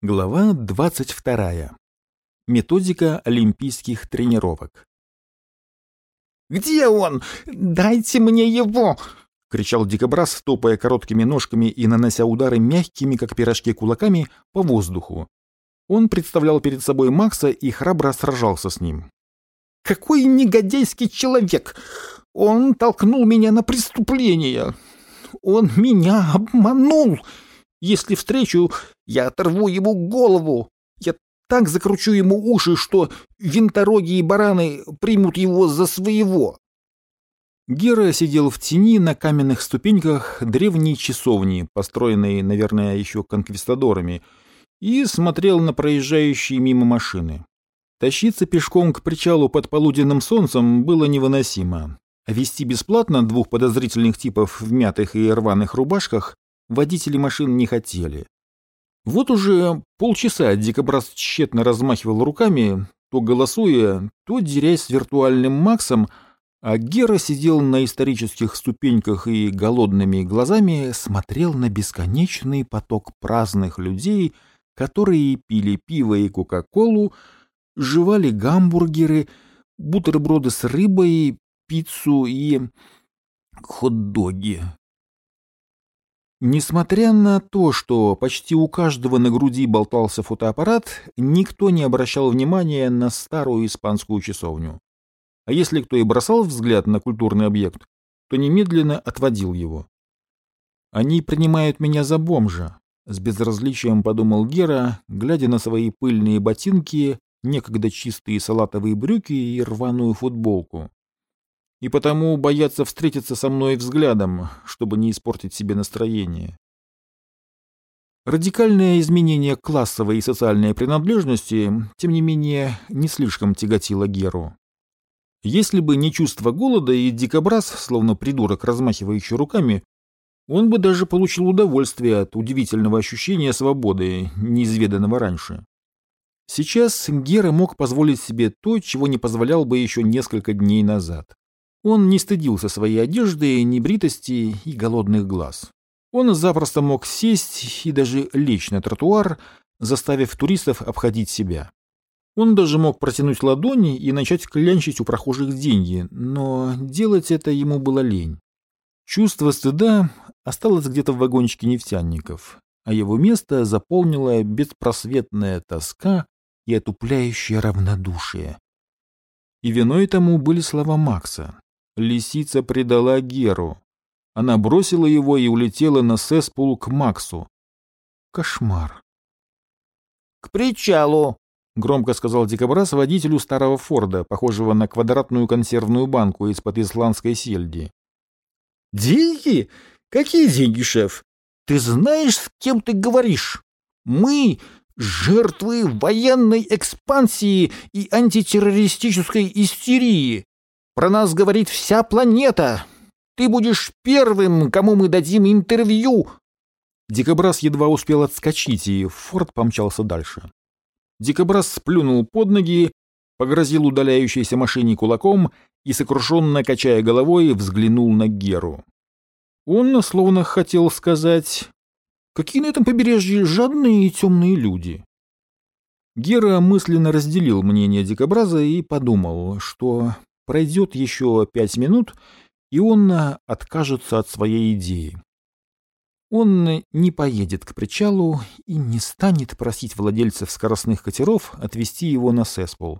Глава 22. Методика олимпийских тренировок. «Где он? Дайте мне его!» — кричал дикобраз, топая короткими ножками и нанося удары мягкими, как пирожки, кулаками по воздуху. Он представлял перед собой Макса и храбро сражался с ним. «Какой негодяйский человек! Он толкнул меня на преступление! Он меня обманул!» Если встречу, я оторву ему голову. Я так закручу ему уши, что винтороги и бараны примут его за своего. Гера сидел в тени на каменных ступеньках древней часовни, построенной, наверное, еще конквистадорами, и смотрел на проезжающие мимо машины. Тащиться пешком к причалу под полуденным солнцем было невыносимо. Вести бесплатно двух подозрительных типов в мятых и рваных рубашках водители машин не хотели. Вот уже полчаса Дикобраз тщетно размахивал руками, то голосуя, то дерясь с виртуальным Максом, а Гера сидел на исторических ступеньках и голодными глазами смотрел на бесконечный поток праздных людей, которые пили пиво и кока-колу, жевали гамбургеры, бутерброды с рыбой, пиццу и хот-доги. Несмотря на то, что почти у каждого на груди болтался фотоаппарат, никто не обращал внимания на старую испанскую часовню. А если кто и бросал взгляд на культурный объект, то немедленно отводил его. «Они принимают меня за бомжа», — с безразличием подумал Гера, глядя на свои пыльные ботинки, некогда чистые салатовые брюки и рваную футболку и потому боятся встретиться со мной взглядом, чтобы не испортить себе настроение. Радикальное изменение классовой и социальной принадлежности, тем не менее, не слишком тяготило Геру. Если бы не чувство голода и дикобраз, словно придурок, размахивающий руками, он бы даже получил удовольствие от удивительного ощущения свободы, неизведанного раньше. Сейчас Гера мог позволить себе то, чего не позволял бы еще несколько дней назад. Он не стыдился своей одежды, небритости и голодных глаз. Он запросто мог сесть и даже лечь на тротуар, заставив туристов обходить себя. Он даже мог протянуть ладони и начать клянчить у прохожих деньги, но делать это ему было лень. Чувство стыда осталось где-то в вагончике нефтяников, а его место заполнила беспросветная тоска и отупляющее равнодушие. И виной тому были слова Макса. Лисица предала Геру. Она бросила его и улетела на Сеспул к Максу. Кошмар. — К причалу, — громко сказал дикобраз водителю старого Форда, похожего на квадратную консервную банку из-под исландской сельди. — Деньги? Какие деньги, шеф? Ты знаешь, с кем ты говоришь? Мы — жертвы военной экспансии и антитеррористической истерии. Про нас говорит вся планета. Ты будешь первым, кому мы дадим интервью. Дикобраз едва успел отскочить, и Форд помчался дальше. Дикобраз сплюнул под ноги, погрозил удаляющейся машине кулаком и, сокрушенно качая головой, взглянул на Геру. Он словно хотел сказать, какие на этом побережье жадные и темные люди. Гера мысленно разделил мнение Дикобраза и подумал, что Пройдет еще пять минут, и он откажется от своей идеи. Он не поедет к причалу и не станет просить владельцев скоростных катеров отвезти его на Сеспол.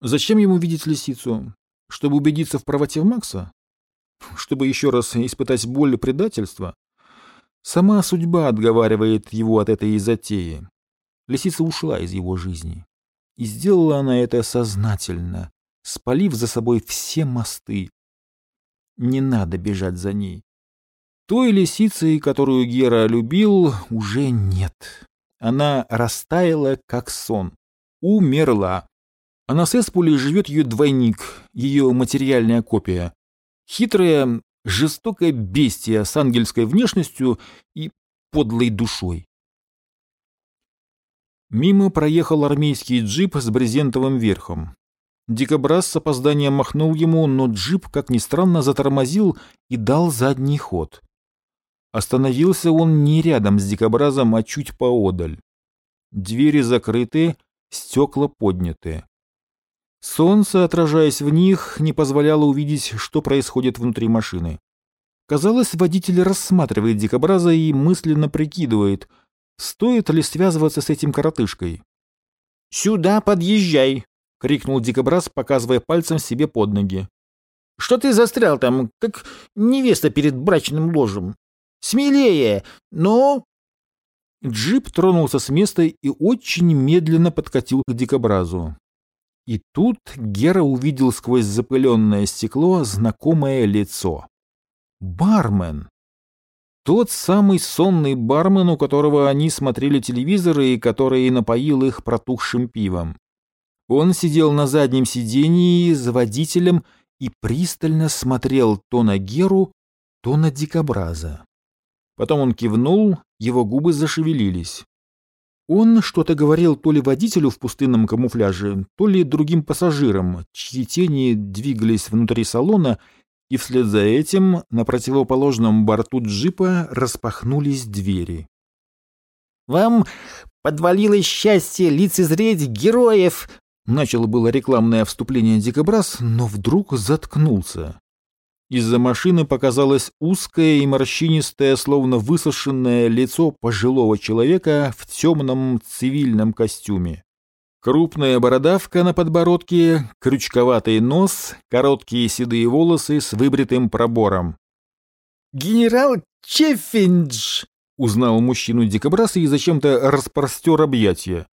Зачем ему видеть лисицу? Чтобы убедиться в правоте Макса? Чтобы еще раз испытать боль предательства? Сама судьба отговаривает его от этой затеи. Лисица ушла из его жизни. И сделала она это сознательно, спалив за собой все мосты. Не надо бежать за ней. Той лисицей, которую Гера любил, уже нет. Она растаяла, как сон. Умерла. А на Сеспуле живет ее двойник, ее материальная копия. Хитрая, жестокая бестия с ангельской внешностью и подлой душой. Мимо проехал армейский джип с брезентовым верхом. Дикобраз с опозданием махнул ему, но джип, как ни странно, затормозил и дал задний ход. Остановился он не рядом с дикобразом, а чуть поодаль. Двери закрыты, стекла подняты. Солнце, отражаясь в них, не позволяло увидеть, что происходит внутри машины. Казалось, водитель рассматривает дикобраза и мысленно прикидывает, стоит ли связываться с этим коротышкой. «Сюда подъезжай!» — крикнул дикобраз, показывая пальцем себе под ноги. «Что ты застрял там, как невеста перед брачным ложем? Смелее! Ну, Джип тронулся с места и очень медленно подкатил к дикобразу. И тут Гера увидел сквозь запыленное стекло знакомое лицо. Бармен. Тот самый сонный бармен, у которого они смотрели телевизор и который напоил их протухшим пивом. Он сидел на заднем сидении за водителем и пристально смотрел то на Геру, то на дикобраза. Потом он кивнул, его губы зашевелились. Он что-то говорил то ли водителю в пустынном камуфляже, то ли другим пассажирам, чьи тени двигались внутри салона, и вслед за этим на противоположном борту джипа распахнулись двери. «Вам подвалилось счастье лицезреть героев!» Начало было рекламное вступление Дикобраз, но вдруг заткнулся. Из-за машины показалось узкое и морщинистое, словно высушенное лицо пожилого человека в темном цивильном костюме. Крупная бородавка на подбородке, крючковатый нос, короткие седые волосы с выбритым пробором. «Генерал Чеффиндж!» — узнал мужчину дикобраз и зачем-то распростер объятия.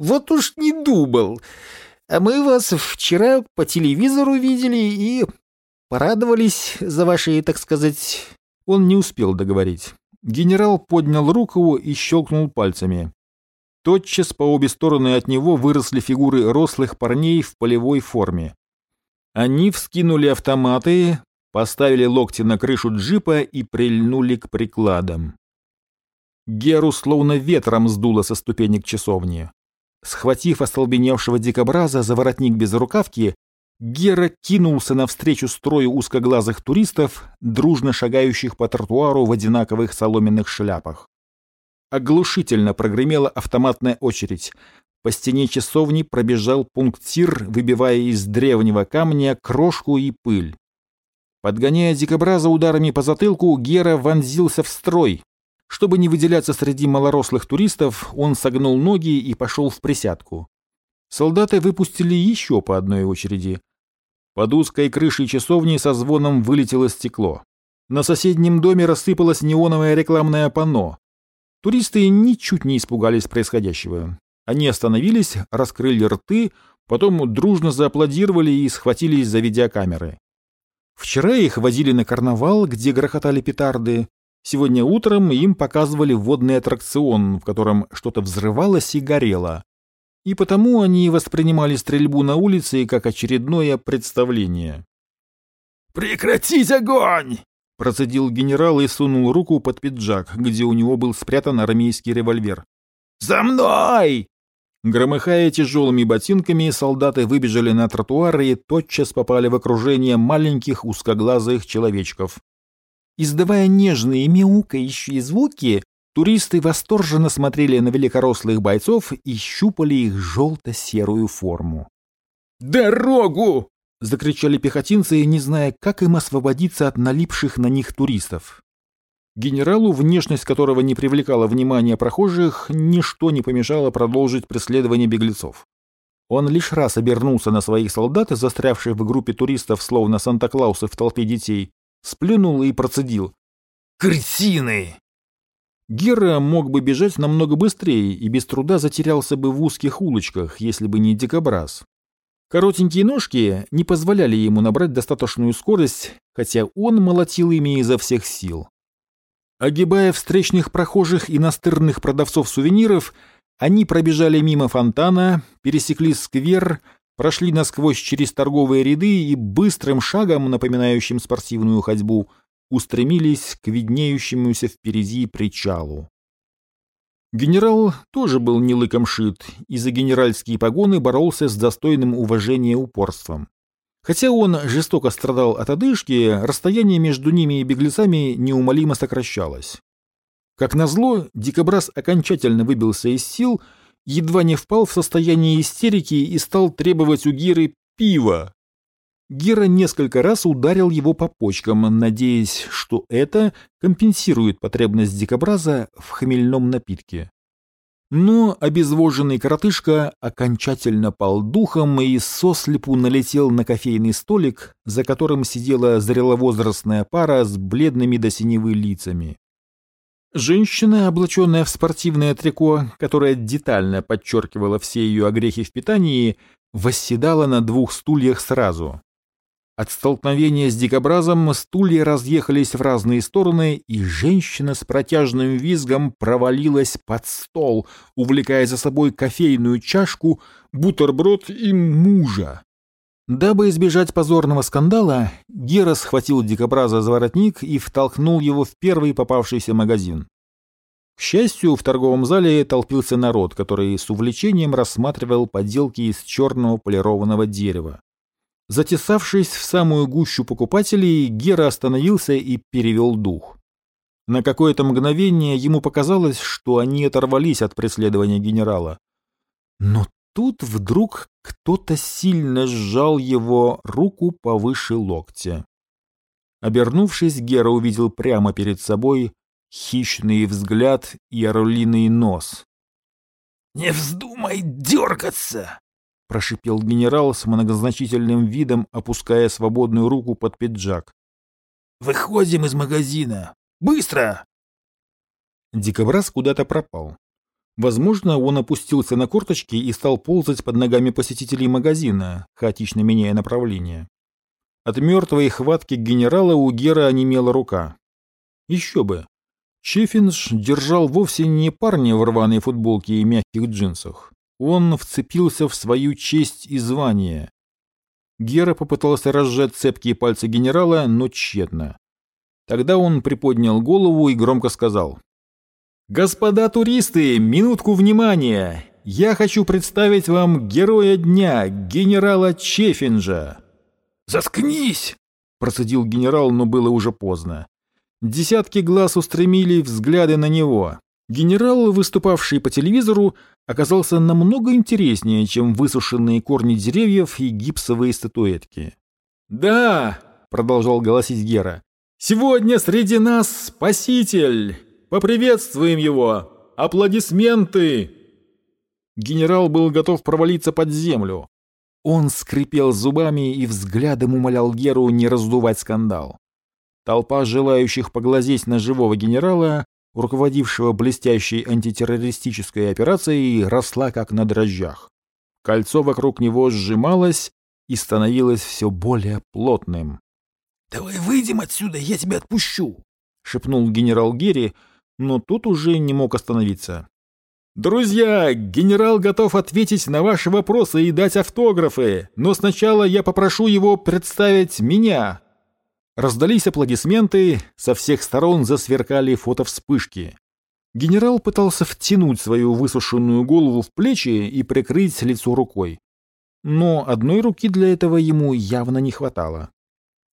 «Вот уж не думал. А мы вас вчера по телевизору видели и Порадовались за ваши, так сказать...» Он не успел договорить. Генерал поднял руку и щелкнул пальцами. Тотчас по обе стороны от него выросли фигуры рослых парней в полевой форме. Они вскинули автоматы, поставили локти на крышу джипа и прильнули к прикладам. Геру словно ветром сдуло со ступенек часовни. Схватив остолбеневшего дикобраза за воротник без рукавки, Гера кинулся навстречу строю узкоглазых туристов, дружно шагающих по тротуару в одинаковых соломенных шляпах. Оглушительно прогремела автоматная очередь. По стене часовни пробежал пунктир, выбивая из древнего камня крошку и пыль. Подгоняя дикобраза ударами по затылку, Гера вонзился в строй. Чтобы не выделяться среди малорослых туристов, он согнул ноги и пошел в присядку. Солдаты выпустили еще по одной очереди. Под узкой крышей часовни со звоном вылетело стекло. На соседнем доме рассыпалось неоновое рекламное панно. Туристы ничуть не испугались происходящего. Они остановились, раскрыли рты, потом дружно зааплодировали и схватились за видеокамеры. Вчера их возили на карнавал, где грохотали петарды. Сегодня утром им показывали водный аттракцион, в котором что-то взрывалось и горело и потому они воспринимали стрельбу на улице как очередное представление. «Прекратить огонь!» — процедил генерал и сунул руку под пиджак, где у него был спрятан армейский револьвер. «За мной!» Громыхая тяжелыми ботинками, солдаты выбежали на тротуар и тотчас попали в окружение маленьких узкоглазых человечков. Издавая нежные мяукающие звуки, Туристы восторженно смотрели на великорослых бойцов и щупали их желто-серую форму. «Дорогу!» — закричали пехотинцы, не зная, как им освободиться от налипших на них туристов. Генералу, внешность которого не привлекала внимания прохожих, ничто не помешало продолжить преследование беглецов. Он лишь раз обернулся на своих солдат, застрявших в группе туристов, словно Санта-Клаусы в толпе детей, сплюнул и процедил. «Кретины! Гера мог бы бежать намного быстрее и без труда затерялся бы в узких улочках, если бы не дикобраз. Коротенькие ножки не позволяли ему набрать достаточную скорость, хотя он молотил ими изо всех сил. Огибая встречных прохожих и настырных продавцов сувениров, они пробежали мимо фонтана, пересекли сквер, прошли насквозь через торговые ряды и быстрым шагом, напоминающим спортивную ходьбу, устремились к виднеющемуся впереди причалу. Генерал тоже был не лыком шит и за генеральские погоны боролся с достойным уважения упорством. Хотя он жестоко страдал от одышки, расстояние между ними и беглецами неумолимо сокращалось. Как назло, дикобраз окончательно выбился из сил едва не впал в состояние истерики и стал требовать у Гиры пива. Гера несколько раз ударил его по почкам, надеясь, что это компенсирует потребность дикобраза в хмельном напитке. Но обезвоженный коротышка окончательно пал духом и сослепу налетел на кофейный столик, за которым сидела зреловозрастная пара с бледными до синевы лицами. Женщина, облаченная в спортивное трико, которое детально подчеркивало все ее огрехи в питании, восседала на двух стульях сразу. От столкновения с дикобразом стулья разъехались в разные стороны, и женщина с протяжным визгом провалилась под стол, увлекая за собой кофейную чашку, бутерброд и мужа. Дабы избежать позорного скандала, Гера схватил дикобраза за воротник и втолкнул его в первый попавшийся магазин. К счастью, в торговом зале толпился народ, который с увлечением рассматривал поделки из черного полированного дерева. Затесавшись в самую гущу покупателей, Гера остановился и перевел дух. На какое-то мгновение ему показалось, что они оторвались от преследования генерала. Но тут вдруг кто-то сильно сжал его руку повыше локтя. Обернувшись, Гера увидел прямо перед собой хищный взгляд и орлиный нос. «Не вздумай дергаться!» прошипел генерал с многозначительным видом, опуская свободную руку под пиджак. «Выходим из магазина! Быстро!» Дикобраз куда-то пропал. Возможно, он опустился на корточки и стал ползать под ногами посетителей магазина, хаотично меняя направление. От мертвой хватки генерала у Гера онемела рука. Еще бы. Чефинш держал вовсе не парня в рваной футболке и мягких джинсах. Он вцепился в свою честь и звание. Гера попытался разжать цепкие пальцы генерала, но тщетно. Тогда он приподнял голову и громко сказал. «Господа туристы, минутку внимания! Я хочу представить вам героя дня, генерала Чефинджа!» «Заткнись!» – процедил генерал, но было уже поздно. Десятки глаз устремили взгляды на него. Генерал, выступавший по телевизору, оказался намного интереснее, чем высушенные корни деревьев и гипсовые статуэтки. «Да!» — продолжал голосить Гера. «Сегодня среди нас спаситель! Поприветствуем его! Аплодисменты!» Генерал был готов провалиться под землю. Он скрипел зубами и взглядом умолял Геру не раздувать скандал. Толпа желающих поглазеть на живого генерала руководившего блестящей антитеррористической операцией, росла как на дрожжах. Кольцо вокруг него сжималось и становилось все более плотным. «Давай выйдем отсюда, я тебя отпущу!» — шепнул генерал Герри, но тут уже не мог остановиться. «Друзья, генерал готов ответить на ваши вопросы и дать автографы, но сначала я попрошу его представить меня, Раздались аплодисменты, со всех сторон засверкали фотовспышки. Генерал пытался втянуть свою высушенную голову в плечи и прикрыть лицо рукой. Но одной руки для этого ему явно не хватало.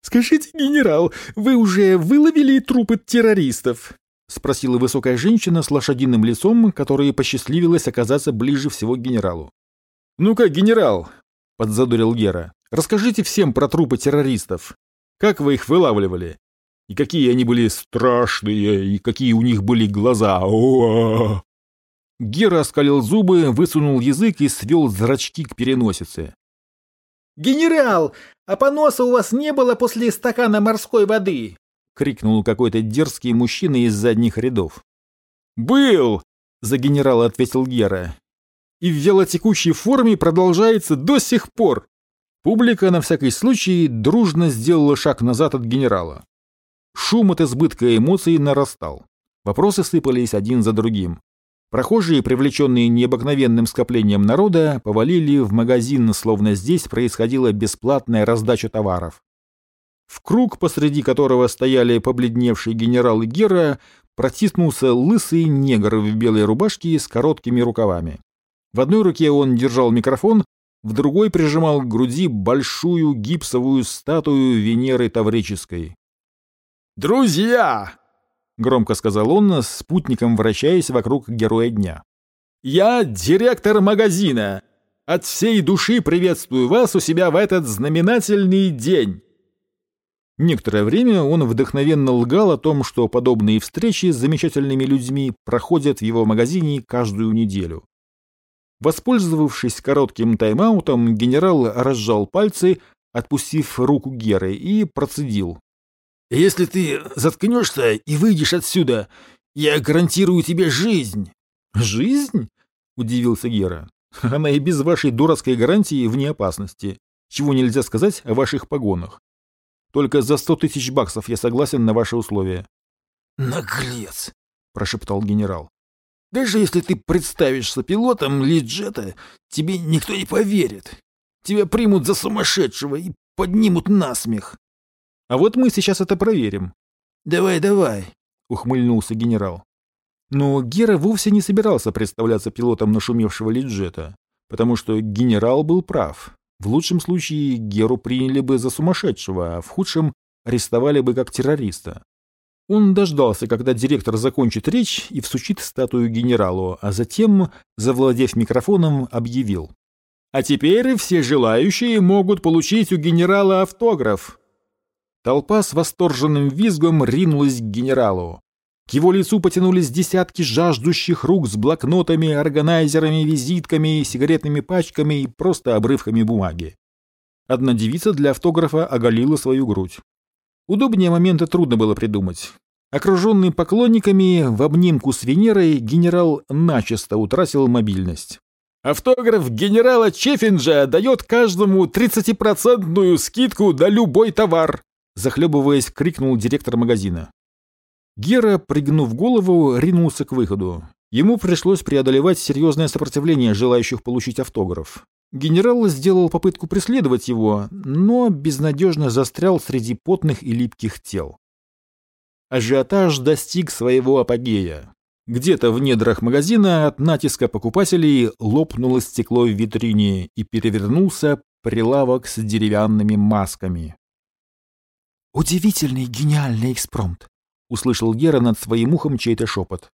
«Скажите, генерал, вы уже выловили трупы террористов?» — спросила высокая женщина с лошадиным лицом, которая посчастливилась оказаться ближе всего к генералу. «Ну-ка, генерал!» — подзадурил Гера. «Расскажите всем про трупы террористов. Как вы их вылавливали? И какие они были страшные, и какие у них были глаза. О -о -о. Гера оскалил зубы, высунул язык и свел зрачки к переносице. «Генерал, а поноса у вас не было после стакана морской воды?» — крикнул какой-то дерзкий мужчина из задних рядов. «Был!» — за генерала ответил Гера. «И в вялотекущей форме продолжается до сих пор!» Публика на всякий случай дружно сделала шаг назад от генерала. Шум от избытка эмоций нарастал. Вопросы сыпались один за другим. Прохожие, привлеченные необыкновенным скоплением народа, повалили в магазин, словно здесь происходила бесплатная раздача товаров. В круг, посреди которого стояли побледневший генерал и Гера, протиснулся лысый негр в белой рубашке с короткими рукавами. В одной руке он держал микрофон, в другой прижимал к груди большую гипсовую статую Венеры Таврической. «Друзья!» — громко сказал он, спутником вращаясь вокруг героя дня. Я директор магазина. От всей души приветствую вас у себя в этот знаменательный день. Некоторое время он вдохновенно лгал о том, что подобные встречи с замечательными людьми проходят в его магазине каждую неделю. Воспользовавшись коротким тайм-аутом, генерал разжал пальцы, отпустив руку Геры, и процедил. «Если ты заткнешься и выйдешь отсюда, я гарантирую тебе жизнь». «Жизнь?» — удивился Гера. «Она и без вашей дурацкой гарантии вне опасности. Чего нельзя сказать о ваших погонах. Только за сто тысяч баксов я согласен на ваши условия». «Наглец!» — прошептал генерал. «Даже если ты представишься пилотом Лиджета, тебе никто не поверит. Тебя примут за сумасшедшего и поднимут насмех». «А вот мы сейчас это проверим». «Давай, давай», — ухмыльнулся генерал. Но Гера вовсе не собирался представляться пилотом нашумевшего Лиджета, потому что генерал был прав. В лучшем случае Геру приняли бы за сумасшедшего, а в худшем арестовали бы как террориста. Он дождался, когда директор закончит речь и всучит статую генералу, а затем, завладев микрофоном, объявил. «А теперь все желающие могут получить у генерала автограф». Толпа с восторженным визгом ринулась к генералу. К его лицу потянулись десятки жаждущих рук с блокнотами, органайзерами, визитками, сигаретными пачками и просто обрывками бумаги. Одна девица для автографа оголила свою грудь. Удобнее момента трудно было придумать. Окруженный поклонниками в обнимку с Венерой, генерал начисто утратил мобильность. Автограф генерала Чефинджа дает каждому 30-процентную скидку на любой товар, захлебываясь, крикнул директор магазина. Гера, пригнув голову, ринулся к выходу. Ему пришлось преодолевать серьезное сопротивление желающих получить автограф. Генерал сделал попытку преследовать его, но безнадежно застрял среди потных и липких тел. Ажиотаж достиг своего апогея. Где-то в недрах магазина от натиска покупателей лопнуло стекло в витрине и перевернулся прилавок с деревянными масками. «Удивительный гениальный экспромт!» — услышал Гера над своим ухом чей-то шепот.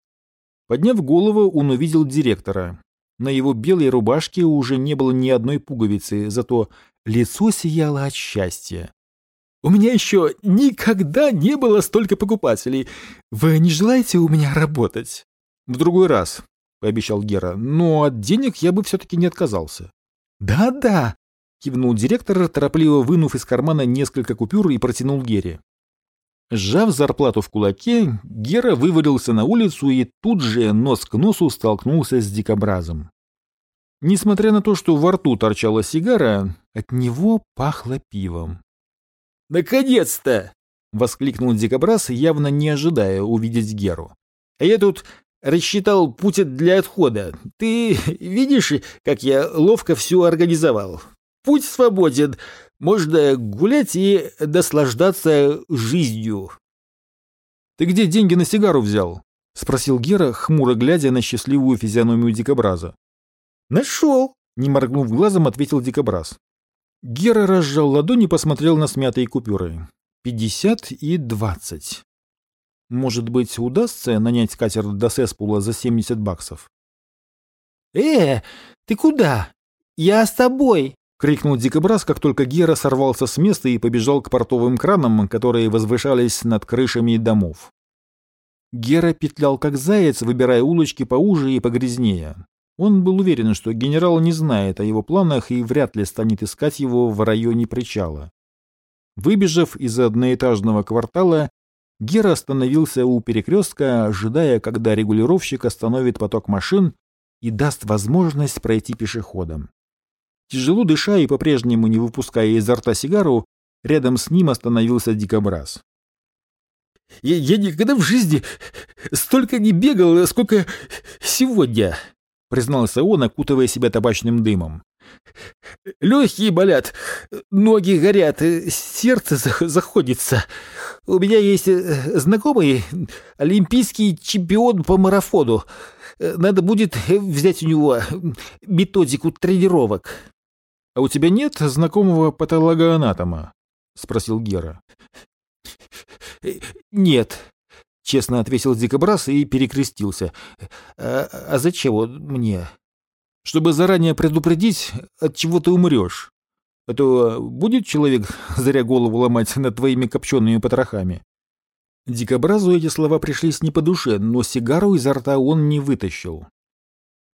Подняв голову, он увидел директора. На его белой рубашке уже не было ни одной пуговицы, зато лицо сияло от счастья. «У меня еще никогда не было столько покупателей. Вы не желаете у меня работать?» «В другой раз», — пообещал Гера, — «но от денег я бы все-таки не отказался». «Да-да», — кивнул директор, торопливо вынув из кармана несколько купюр и протянул Гере. Сжав зарплату в кулаке, Гера вывалился на улицу и тут же нос к носу столкнулся с дикобразом. Несмотря на то, что во рту торчала сигара, от него пахло пивом. «Наконец-то!» — воскликнул дикобраз, явно не ожидая увидеть Геру. «А я тут рассчитал путь для отхода. Ты видишь, как я ловко все организовал? Путь свободен. Можно гулять и наслаждаться жизнью. «Ты где деньги на сигару взял?» — спросил Гера, хмуро глядя на счастливую физиономию дикобраза. «Нашел!» — не моргнув глазом, ответил дикобраз. Гера разжал ладони и посмотрел на смятые купюры. Пятьдесят и двадцать. Может быть, удастся нанять катер до Сеспула за семьдесят баксов? «Э, ты куда? Я с тобой!» — крикнул дикобраз, как только Гера сорвался с места и побежал к портовым кранам, которые возвышались над крышами домов. Гера петлял как заяц, выбирая улочки поуже и погрязнее. Он был уверен, что генерал не знает о его планах и вряд ли станет искать его в районе причала. Выбежав из одноэтажного квартала, Гера остановился у перекрестка, ожидая, когда регулировщик остановит поток машин и даст возможность пройти пешеходам. Тяжело дыша и по-прежнему не выпуская изо рта сигару, рядом с ним остановился дикобраз. «Я, я никогда в жизни столько не бегал, сколько сегодня», — признался он, окутывая себя табачным дымом. «Легкие болят, ноги горят, сердце заходится. У меня есть э, знакомый олимпийский чемпион по марафону. Надо будет взять у него методику тренировок». — А у тебя нет знакомого патологоанатома? — спросил Гера. — Нет. честно ответил Дикобраз и перекрестился. «А, а зачем вот мне?» «Чтобы заранее предупредить, от чего ты умрешь. А то будет человек зря голову ломать над твоими копчеными потрохами?» Дикобразу эти слова пришлись не по душе, но сигару изо рта он не вытащил.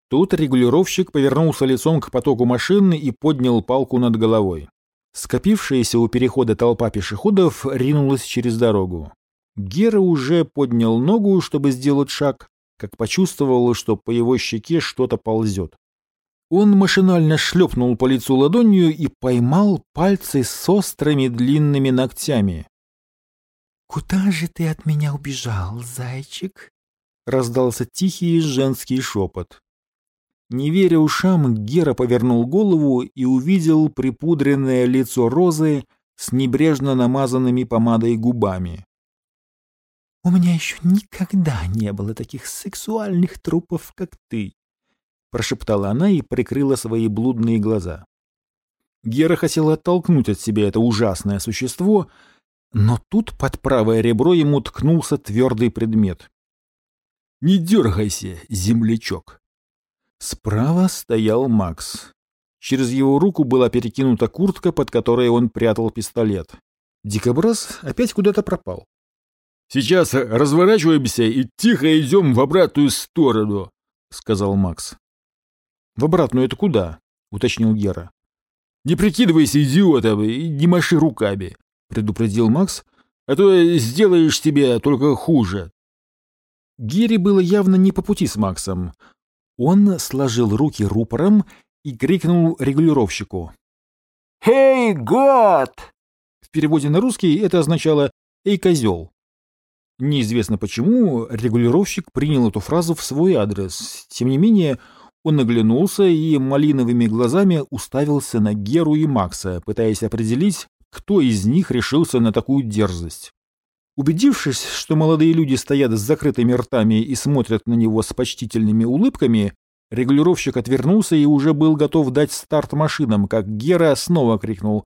Тут регулировщик повернулся лицом к потоку машины и поднял палку над головой. Скопившаяся у перехода толпа пешеходов ринулась через дорогу. Гера уже поднял ногу, чтобы сделать шаг, как почувствовал, что по его щеке что-то ползет. Он машинально шлепнул по лицу ладонью и поймал пальцы с острыми длинными ногтями. «Куда же ты от меня убежал, зайчик?» — раздался тихий женский шепот. Не веря ушам, Гера повернул голову и увидел припудренное лицо Розы с небрежно намазанными помадой губами. «У меня еще никогда не было таких сексуальных трупов, как ты», — прошептала она и прикрыла свои блудные глаза. Гера хотел оттолкнуть от себя это ужасное существо, но тут под правое ребро ему ткнулся твердый предмет. «Не дергайся, землячок!» Справа стоял Макс. Через его руку была перекинута куртка, под которой он прятал пистолет. Дикобраз опять куда-то пропал. «Сейчас разворачиваемся и тихо идем в обратную сторону», — сказал Макс. «В обратную это куда?» — уточнил Гера. «Не прикидывайся идиотом и не маши руками», — предупредил Макс, «а то сделаешь себе только хуже». Гере было явно не по пути с Максом. Он сложил руки рупором и крикнул регулировщику. «Эй, год!» В переводе на русский это означало «Эй, козел!». Неизвестно почему регулировщик принял эту фразу в свой адрес. Тем не менее, он оглянулся и малиновыми глазами уставился на Геру и Макса, пытаясь определить, кто из них решился на такую дерзость. Убедившись, что молодые люди стоят с закрытыми ртами и смотрят на него с почтительными улыбками, регулировщик отвернулся и уже был готов дать старт машинам, как Гера снова крикнул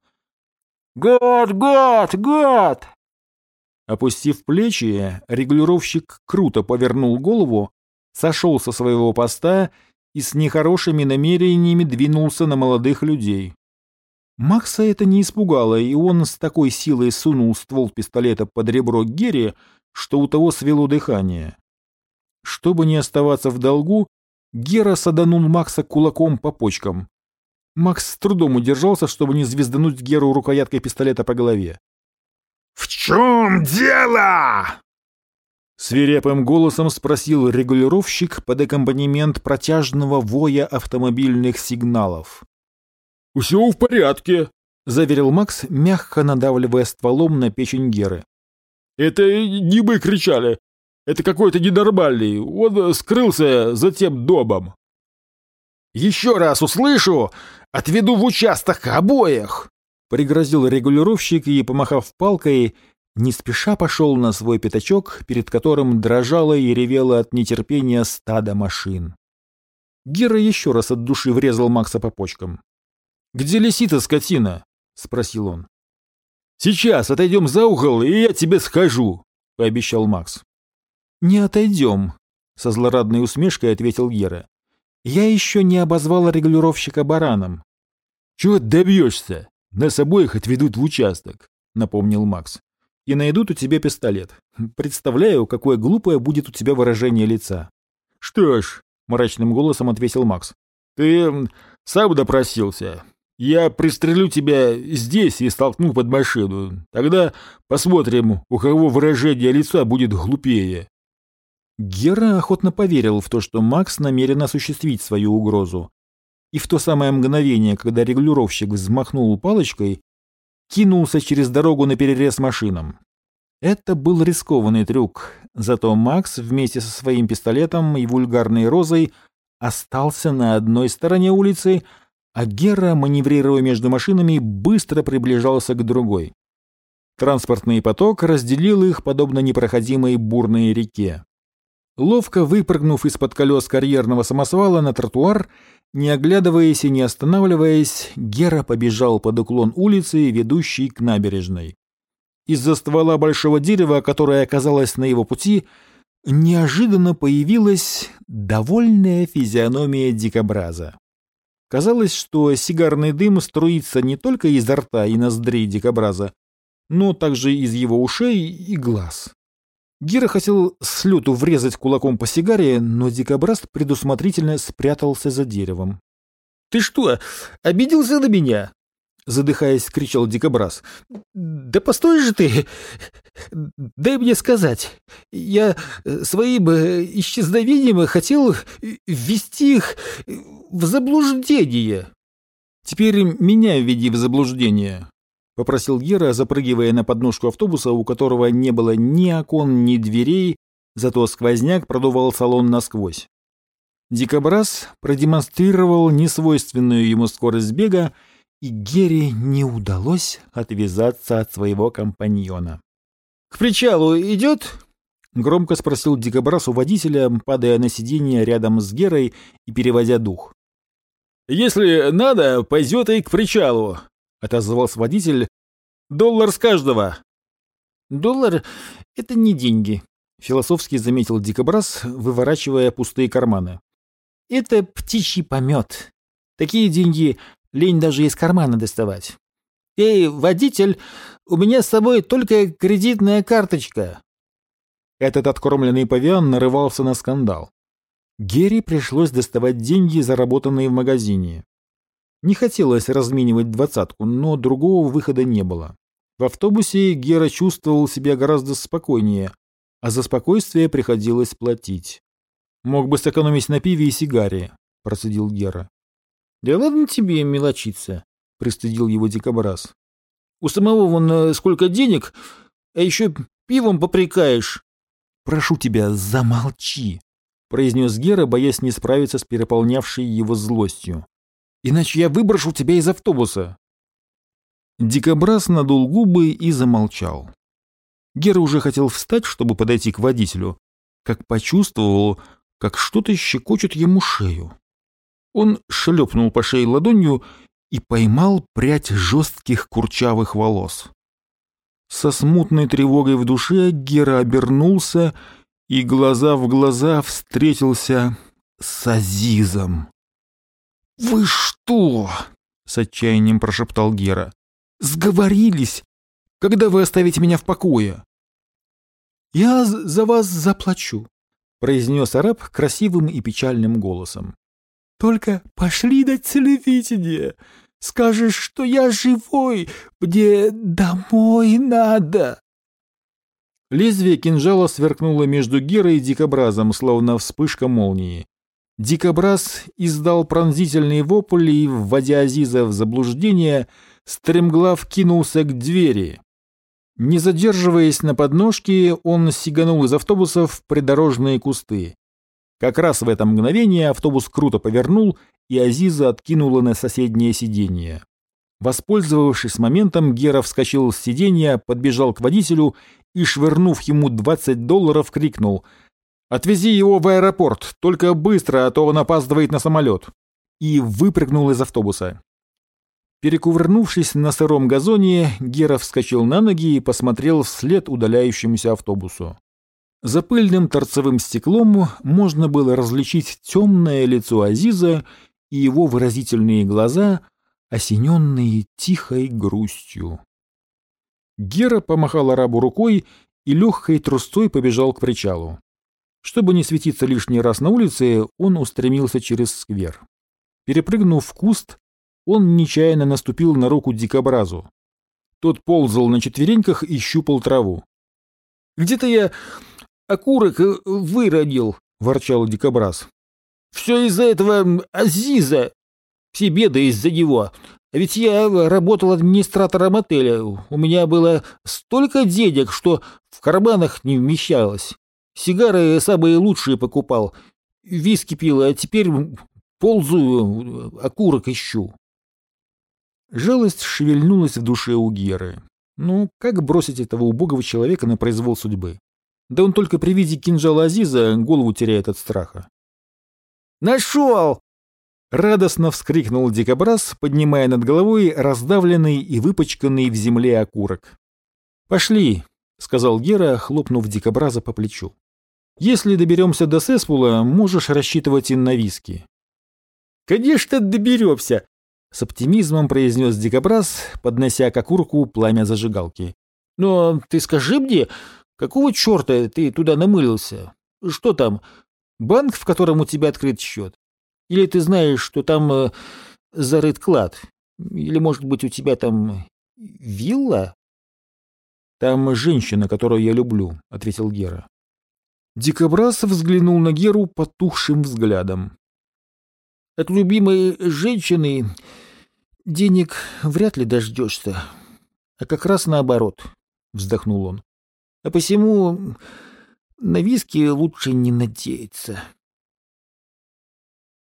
«Год, год, год!» Опустив плечи, регулировщик круто повернул голову, сошел со своего поста и с нехорошими намерениями двинулся на молодых людей. Макса это не испугало, и он с такой силой сунул ствол пистолета под ребро Герри, что у того свело дыхание. Чтобы не оставаться в долгу, Гера саданул Макса кулаком по почкам. Макс с трудом удержался, чтобы не звездануть Геру рукояткой пистолета по голове. «В чем дело?» Свирепым голосом спросил регулировщик под аккомпанемент протяжного воя автомобильных сигналов. «Все в порядке», — заверил Макс, мягко надавливая стволом на печень Геры. «Это не мы кричали. Это какой-то ненормальный. Он скрылся за тем домом». «Еще раз услышу, отведу в участок обоих!» — пригрозил регулировщик и, помахав палкой, не спеша пошел на свой пятачок, перед которым дрожало и ревело от нетерпения стадо машин. Гера еще раз от души врезал Макса по почкам. «Где лисита, скотина?» — спросил он. «Сейчас отойдем за угол, и я тебе схожу», — пообещал Макс. «Не отойдем», — со злорадной усмешкой ответил Гера. «Я еще не обозвал регулировщика бараном». «Чего добьешься? Нас обоих отведут в участок», — напомнил Макс. «И найдут у тебя пистолет. Представляю, какое глупое будет у тебя выражение лица». «Что ж», — мрачным голосом ответил Макс, — «ты сам допросился. Я пристрелю тебя здесь и столкну под машину. Тогда посмотрим, у кого выражение лица будет глупее». Гера охотно поверил в то, что Макс намерен осуществить свою угрозу. И в то самое мгновение, когда регулировщик взмахнул палочкой, кинулся через дорогу на перерез машинам. Это был рискованный трюк, зато Макс вместе со своим пистолетом и вульгарной розой остался на одной стороне улицы, а Гера, маневрируя между машинами, быстро приближался к другой. Транспортный поток разделил их, подобно непроходимой бурной реке. Ловко выпрыгнув из-под колес карьерного самосвала на тротуар, не оглядываясь и не останавливаясь, Гера побежал под уклон улицы, ведущей к набережной. Из-за ствола большого дерева, которое оказалось на его пути, неожиданно появилась довольная физиономия дикобраза. Казалось, что сигарный дым струится не только изо рта и ноздрей дикобраза, но также из его ушей и глаз. Гера хотел с лету врезать кулаком по сигаре, но дикобраз предусмотрительно спрятался за деревом. — Ты что, обиделся на меня? — задыхаясь, кричал дикобраз. — Да постой же ты! Дай мне сказать. Я своим э, исчезновением хотел ввести их в заблуждение. — Теперь меня введи в заблуждение, — попросил Гера, запрыгивая на подножку автобуса, у которого не было ни окон, ни дверей, зато сквозняк продувал салон насквозь. Дикобраз продемонстрировал несвойственную ему скорость бега, и Гере не удалось отвязаться от своего компаньона. — К причалу идет? — громко спросил Дикобраз у водителя, падая на сиденье рядом с Герой и переводя дух. — Если надо, пойдет и к причалу, — отозвался водитель. «Доллар с каждого». «Доллар — это не деньги», — философски заметил Дикобраз, выворачивая пустые карманы. «Это птичий помет. Такие деньги лень даже из кармана доставать. Эй, водитель, у меня с собой только кредитная карточка». Этот откормленный павиан нарывался на скандал. Герри пришлось доставать деньги, заработанные в магазине. Не хотелось разменивать двадцатку, но другого выхода не было. В автобусе Гера чувствовал себя гораздо спокойнее, а за спокойствие приходилось платить. «Мог бы сэкономить на пиве и сигаре», — процедил Гера. «Да ладно тебе мелочиться», — пристыдил его дикобраз. «У самого вон э, сколько денег, а еще пивом попрекаешь». «Прошу тебя, замолчи», — произнес Гера, боясь не справиться с переполнявшей его злостью иначе я выброшу тебя из автобуса. Дикобраз надул губы и замолчал. Гера уже хотел встать, чтобы подойти к водителю, как почувствовал, как что-то щекочет ему шею. Он шлепнул по шее ладонью и поймал прядь жестких курчавых волос. Со смутной тревогой в душе Гера обернулся и глаза в глаза встретился с Азизом. «Вы что?» — с отчаянием прошептал Гера. «Сговорились? Когда вы оставите меня в покое?» «Я за вас заплачу», — произнес араб красивым и печальным голосом. «Только пошли до телевидения. Скажешь, что я живой, мне домой надо». Лезвие кинжала сверкнуло между Герой и Дикобразом, словно вспышка молнии. Дикобраз издал пронзительный вопль и, вводя Азиза в заблуждение, стремглав кинулся к двери. Не задерживаясь на подножке, он сиганул из автобуса в придорожные кусты. Как раз в это мгновение автобус круто повернул, и Азиза откинула на соседнее сиденье. Воспользовавшись моментом, Гера вскочил с сиденья, подбежал к водителю и, швырнув ему 20 долларов, крикнул — Отвези его в аэропорт, только быстро, а то он опаздывает на самолет. И выпрыгнул из автобуса. Перекувырнувшись на сыром газоне, Гера вскочил на ноги и посмотрел вслед удаляющемуся автобусу. За пыльным торцевым стеклом можно было различить темное лицо Азиза и его выразительные глаза, осененные тихой грустью. Гера помахал арабу рукой и легкой трусцой побежал к причалу. Чтобы не светиться лишний раз на улице, он устремился через сквер. Перепрыгнув куст, он нечаянно наступил на руку дикобразу. Тот ползал на четвереньках и щупал траву. «Где-то я окурок э, выронил», — ворчал дикобраз. «Все из-за этого Азиза. Все беды из-за него. А ведь я работал администратором отеля. У меня было столько денег, что в карманах не вмещалось. Сигары самые лучшие покупал. Виски пил, а теперь ползаю, окурок ищу. Жалость шевельнулась в душе у Геры. Ну, как бросить этого убогого человека на произвол судьбы? Да он только при виде кинжала Азиза голову теряет от страха. «Нашел!» Радостно вскрикнул дикобраз, поднимая над головой раздавленный и выпачканный в земле окурок. «Пошли», — сказал Гера, хлопнув дикобраза по плечу. «Если доберемся до Сеспула, можешь рассчитывать и на виски». «Конечно, доберемся», — с оптимизмом произнес дикобраз, поднося к окурку пламя зажигалки. «Но ты скажи мне, какого черта ты туда намылился? Что там, банк, в котором у тебя открыт счет? Или ты знаешь, что там э, зарыт клад? Или, может быть, у тебя там вилла?» «Там женщина, которую я люблю», — ответил Гера. Дикобраз взглянул на Геру потухшим взглядом. «От любимой женщины денег вряд ли дождешься, а как раз наоборот», — вздохнул он. «А посему на виски лучше не надеяться».